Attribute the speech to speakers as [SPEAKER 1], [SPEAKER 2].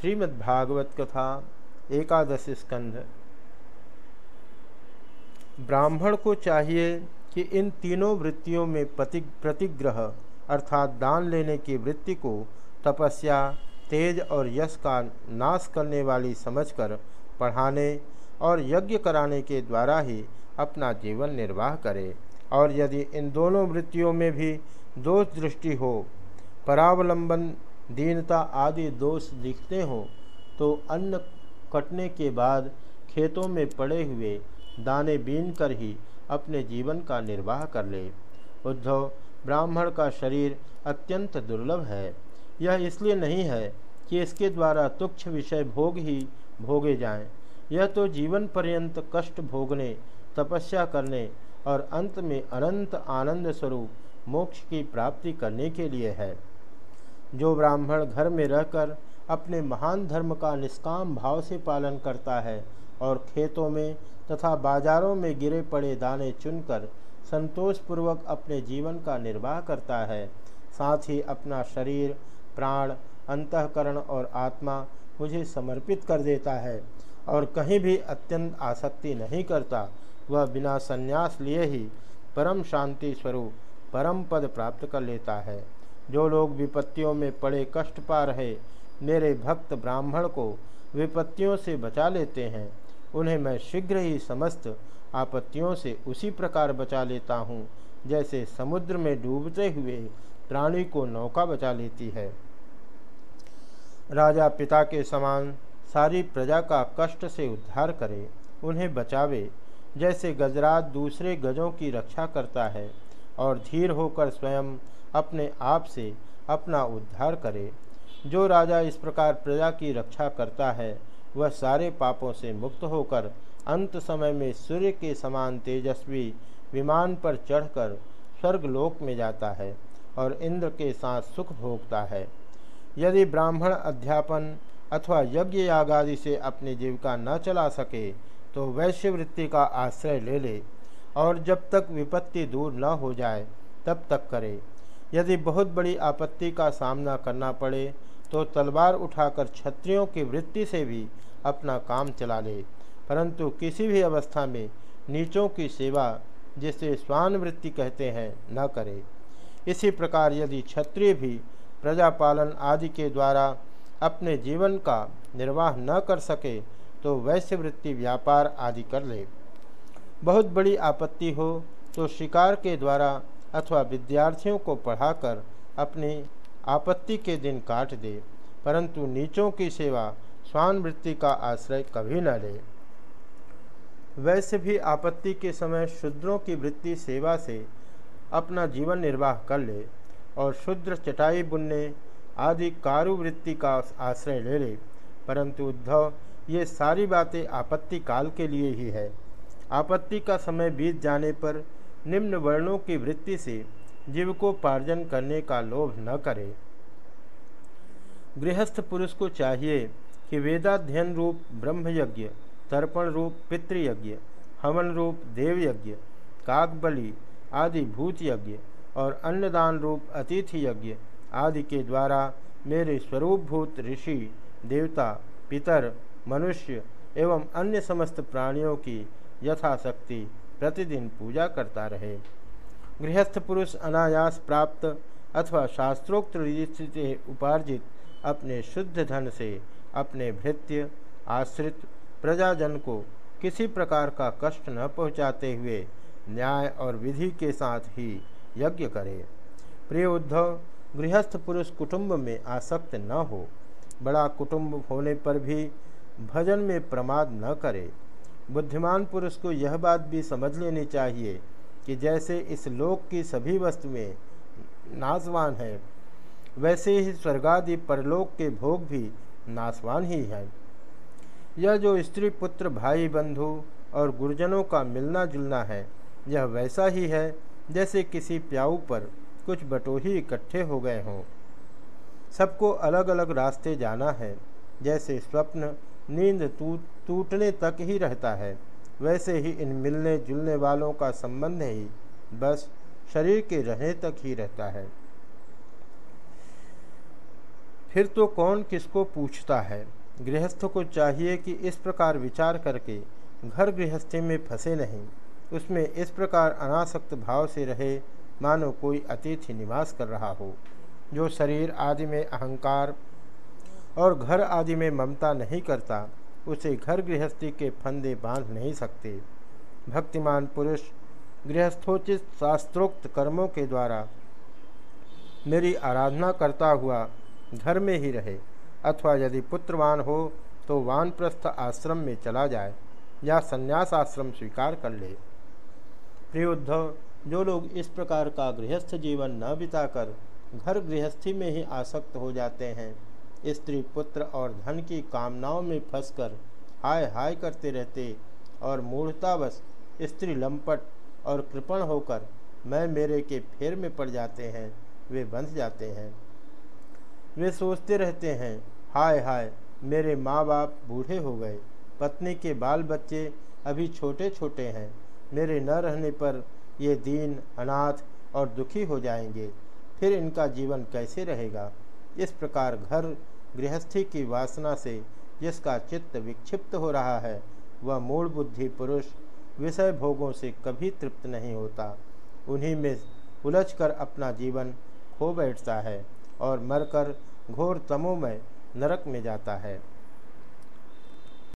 [SPEAKER 1] श्रीमद्भागवत कथा एकादश स्कंध। ब्राह्मण को चाहिए कि इन तीनों वृत्तियों में प्रतिग्रह अर्थात दान लेने की वृत्ति को तपस्या, तेज और यश का नाश करने वाली समझकर पढ़ाने और यज्ञ कराने के द्वारा ही अपना जीवन निर्वाह करे और यदि इन दोनों वृत्तियों में भी दोष दृष्टि हो, परावलंबन दीनता आदि दोष दिखते हों तो अन्न कटने के बाद खेतों में पड़े हुए दाने बीन कर ही अपने जीवन का निर्वाह कर ले। उद्धव, ब्राह्मण का शरीर अत्यंत दुर्लभ है। यह इसलिए नहीं है कि इसके द्वारा तुक्ष विषय भोग ही भोगे जाएँ। यह तो जीवन पर्यंत कष्ट भोगने, तपस्या करने और अंत में अनंत आनंद स्वरूप मोक्ष की प्राप्ति करने के लिए है। जो ब्राह्मण घर में रहकर अपने महान धर्म का निष्काम भाव से पालन करता है और खेतों में तथा बाजारों में गिरे पड़े दाने चुनकर संतोषपूर्वक अपने जीवन का निर्वाह करता है, साथ ही अपना शरीर, प्राण, अंतकरण और आत्मा मुझे समर्पित कर देता है और कहीं भी अत्यंत आसक्ति नहीं करता। वह बिना संन्यास लिए ही परम शांति स्वरूप परम पद प्राप्त कर लेता है। जो लोग विपत्तियों में पड़े कष्ट पा रहे मेरे भक्त ब्राह्मण को विपत्तियों से बचा लेते हैं। उन्हें मैं शीघ्र ही समस्त आपत्तियों से उसी प्रकार बचा लेता हूँ, जैसे समुद्र में डूबते हुए प्राणी को नौका बचा लेती है। राजा पिता के समान सारी प्रजा का कष्ट से उद्धार करे, उन्हें बचावे, जैसे गजराज दूसरे गजों की रक्षा करता है, और धीर होकर स्वयं अपने आप से अपना उद्धार करे। जो राजा इस प्रकार प्रजा की रक्षा करता है, वह सारे पापों से मुक्त होकर अंत समय में सूर्य के समान तेजस्वी विमान पर चढ़कर स्वर्गलोक में जाता है और इंद्र के साथ सुख भोगता है। यदि ब्राह्मण अध्यापन अथवा यज्ञ याग आदि से अपनी जीविका न चला सके तो वैश्यवृत्ति का आश्रय ले ले और जब तक विपत्ति दूर न हो जाए, तब तक करे। यदि बहुत बड़ी आपत्ति का सामना करना पड़े तो तलवार उठाकर क्षत्रियों की वृत्ति से भी अपना काम चला ले। परंतु किसी भी अवस्था में नीचों की सेवा, जिसे स्वान वृत्ति कहते हैं, न करे। इसी प्रकार यदि क्षत्रिय भी प्रजापालन आदि के द्वारा अपने जीवन का निर्वाह न कर सके तो वैश्य वृत्ति व्यापार आदि कर ले। बहुत बड़ी आपत्ति हो तो शिकार के द्वारा अथवा विद्यार्थियों को पढ़ाकर अपनी आपत्ति के दिन काट दे, परंतु नीचों की सेवा स्वान वृत्ति का आश्रय कभी न ले। वैसे भी आपत्ति के समय शूद्रों की वृत्ति सेवा से अपना जीवन निर्वाह कर ले और शूद्र चटाई बुनने आदि कारुवृत्ति का आश्रय ले ले, परंतु उद्धव, ये सारी बातें आपत्ति काल के लिए ही है। आपत्ति का समय बीत जाने पर निम्न वर्णों की वृत्ति से जीव को पार्जन करने का लोभ न करे। गृहस्थ पुरुष को चाहिए कि वेदाध्ययन रूप, ब्रह्मयज्ञ, तर्पण रूप, पितृयज्ञ, हवन रूप, देवयज्ञ, काकबलि आदि भूत यज्ञ और अन्नदान रूप अतिथि यज्ञ आदि के द्वारा मेरे स्वरूपभूत ऋषि, देवता, पितर, मनुष्य एवं अन्य समस्त प्राणियों की यथाशक्ति प्रतिदिन पूजा करता रहे। गृहस्थ पुरुष अनायास प्राप्त अथवा शास्त्रोक्त रीति से उपार्जित अपने शुद्ध धन से अपने भृत्य, आश्रित, प्रजाजन को किसी प्रकार का कष्ट न पहुँचाते हुए न्याय और विधि के साथ ही यज्ञ करे। प्रिय उद्धव, गृहस्थ पुरुष कुटुंब में आसक्त न हो। बड़ा कुटुंब होने पर भी भजन में प्रमाद न करे। बुद्धिमान पुरुष को यह बात भी समझ लेनी चाहिए कि जैसे इस लोक की सभी वस्तुएँ नाशवान है, वैसे ही स्वर्गादि परलोक के भोग भी नाशवान ही हैं। यह जो स्त्री पुत्र भाई बंधु और गुरुजनों का मिलना जुलना है, यह वैसा ही है जैसे किसी प्याऊ पर कुछ बटोही इकट्ठे हो गए हों। सबको अलग अलग रास्ते जाना है, जैसे स्वप्न नींद टूटने तक ही रहता है। वैसे ही इन मिलने जुलने वालों का संबंध ही बस शरीर के रहने तक ही रहता है। फिर तो कौन किसको पूछता है? गृहस्थ को चाहिए कि इस प्रकार विचार करके घर गृहस्थी में फंसे नहीं। उसमें इस प्रकार अनासक्त भाव से रहे, मानो कोई अतिथि निवास कर रहा हो, जो शरीर आदि में अहंकार और घर आदि में ममता नहीं करता, उसे घर गृहस्थी के फंदे बाँध नहीं सकते। भक्तिमान पुरुष, गृहस्थोचित शास्त्रोक्त कर्मों के द्वारा मेरी आराधना करता हुआ घर में ही रहे, अथवा यदि पुत्रवान हो तो वानप्रस्थ आश्रम में चला जाए, या संन्यास आश्रम स्वीकार कर ले। प्रिय उद्धव जो लोग इस प्रकार का गृहस्थ जीवन न बिताकर घर गृहस्थी में ही आसक्त हो जाते हैं स्त्री पुत्र और धन की कामनाओं में फंसकर हाय हाय करते रहते और मूढ़तावश स्त्री लंपट और कृपण होकर मैं मेरे के फेर में पड़ जाते हैं, वे बंध जाते हैं। वे सोचते रहते हैं, हाय हाय, मेरे माँ बाप बूढ़े हो गए, पत्नी के बाल बच्चे अभी छोटे छोटे हैं, मेरे न रहने पर ये दीन अनाथ और दुखी हो जाएँगे, फिर इनका जीवन कैसे रहेगा? इस प्रकार घर गृहस्थी की वासना से जिसका चित्त विक्षिप्त हो रहा है, वह मूल बुद्धि पुरुष विषय भोगों से कभी तृप्त नहीं होता। उन्हीं में उलझकर अपना जीवन खो बैठता है और मरकर घोर में नरक में जाता है।